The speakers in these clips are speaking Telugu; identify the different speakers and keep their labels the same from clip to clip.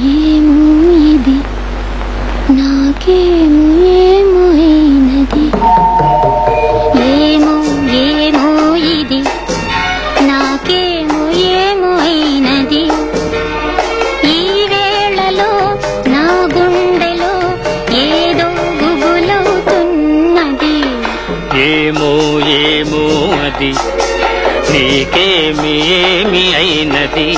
Speaker 1: ఏమో ఇది నాకేమో ఏమో అయినది ఏమో ఏమో ఇది నాకేమో ఏమో అయినది ఈ వేళలో నా గుండెలో ఏదో గుబులవుతున్నది.
Speaker 2: ఏమో ఏమో అది నీకేమి ఏమి అయినది?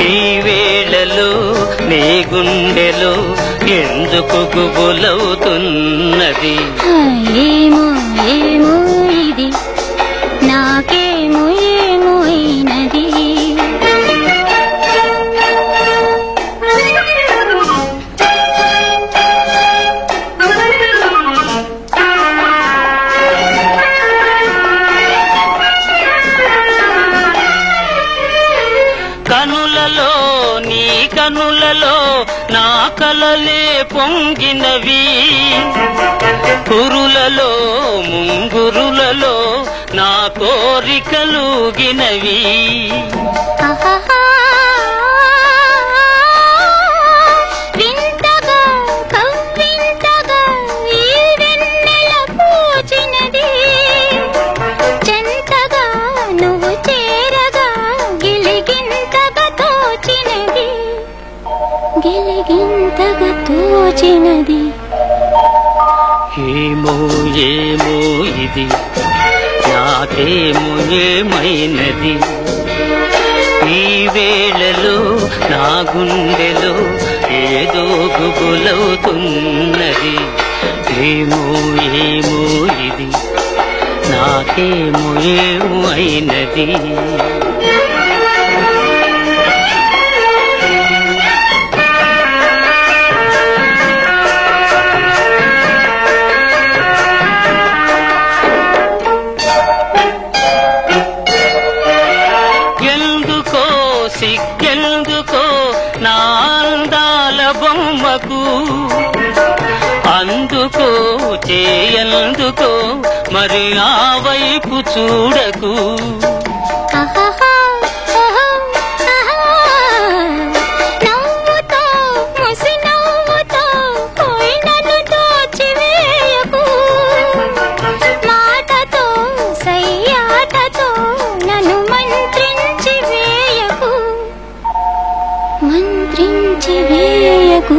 Speaker 2: ఈ వేళలో నీ గుండెలో ఎందుకు గుబులవుతున్నది?
Speaker 1: ఏమో ఏమో ఇది. నాకేమో ఏమో
Speaker 2: కనులలో నీ కనులలో నా కలలే పొంగినవి. కురులలో ముంగురులలో నా కోరికలుగినవి.
Speaker 1: గిలిగింతగా తోచినది.
Speaker 2: ఏమో ఏమో ఇది నాకేమో ఏమైనది. ఈ వేళలో నా గుండెలో ఏదో గుబులవుతున్నది. ఏమో ఏమో ఇది నాకేమో ఏమో బొమ్మకు. అందుకో చేయందుకో మరి ఆ వైపు చూడకు.
Speaker 1: मन्त्रिम् वेयगु